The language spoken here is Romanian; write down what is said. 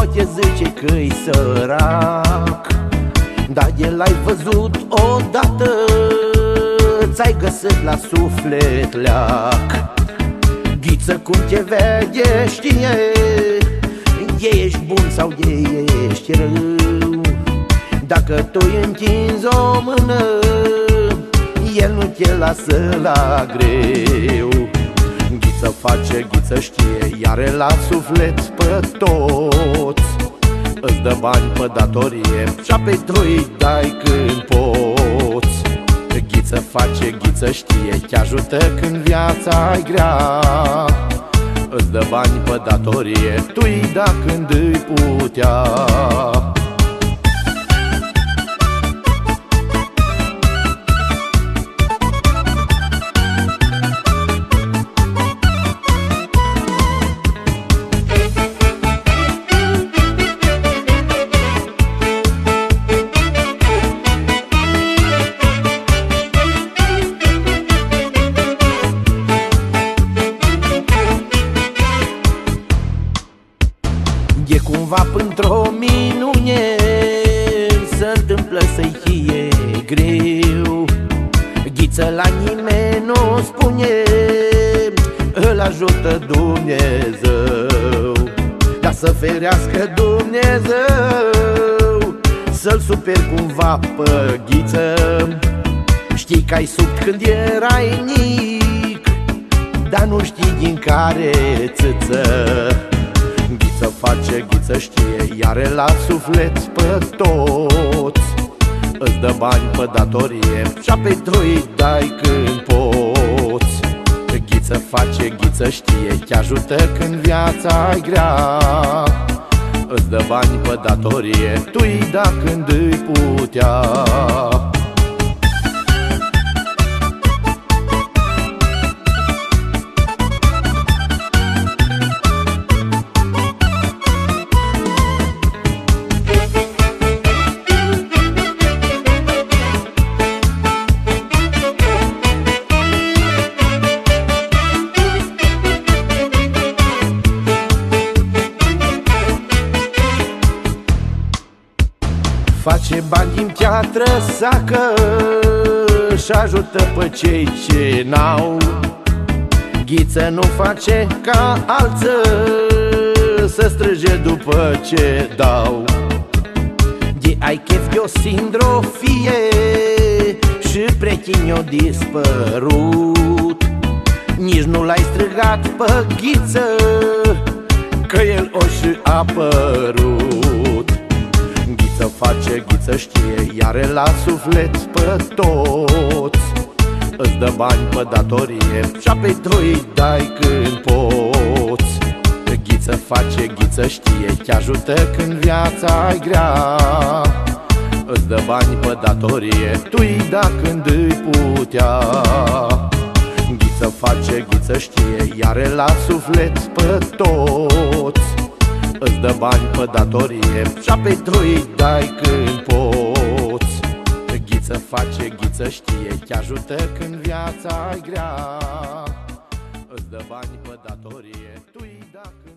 ochi zice că-i sărac. Dar el ai văzut odată Ți-ai găsit la suflet leac. Ghiță cum te vede știe Ești bun sau ești rău. Dacă tu întinzi o mână El nu te lasă la greu. Ghiță face, ghiță știe Iar la suflet pe toți. Îți dă bani pe datorie Și apoi tu îi dai când poți. Ghiță face, ghiță știe Te ajută când viața ai grea. Îți dă bani pe datorie Tu îi da când îi putea cumva într-o minune Se întâmplă să-i fie greu. Ghiță la nimeni nu spune Îl ajută Dumnezeu. Dar să ferească Dumnezeu Să-l super cumva pe ghiță. Știi că ai sub când erai mic Dar nu știi din care țâță Ghiță face, ghiță știe, iare la suflet pe toți. Îți dă bani pe datorie și apoi tu îi dai când poți. Ghiță face, ghiță știe, te ajută când viața ai grea. Îți dă bani pe datorie, tu îi da când îi putea Face bani din piatră sacă Și ajută pe cei ce n-au. Ghiță nu face ca alță Să strâge după ce dau. De ai chef de o sindrofie Și prechin o dispărut. Nici nu l-ai strigat pe ghiță Că el o și apărut Ghiță face, ghiță știe, iare la suflet pe toți. Îți dă bani pe datorie și apoi tu îi dai când poți. Ghiță face, ghiță știe, te ajută când viața ai grea. Îți dă bani pe datorie, tu îi da când îi putea. Ghiță face, ghiță știe, iare la suflet pe toți Îți dă bani pe datorie. Și apoi tu îi dai când poți. Ghiță face, ghiță știe, te ajută când viața ai grea. Îți dă bani pe datorie, tu îi da când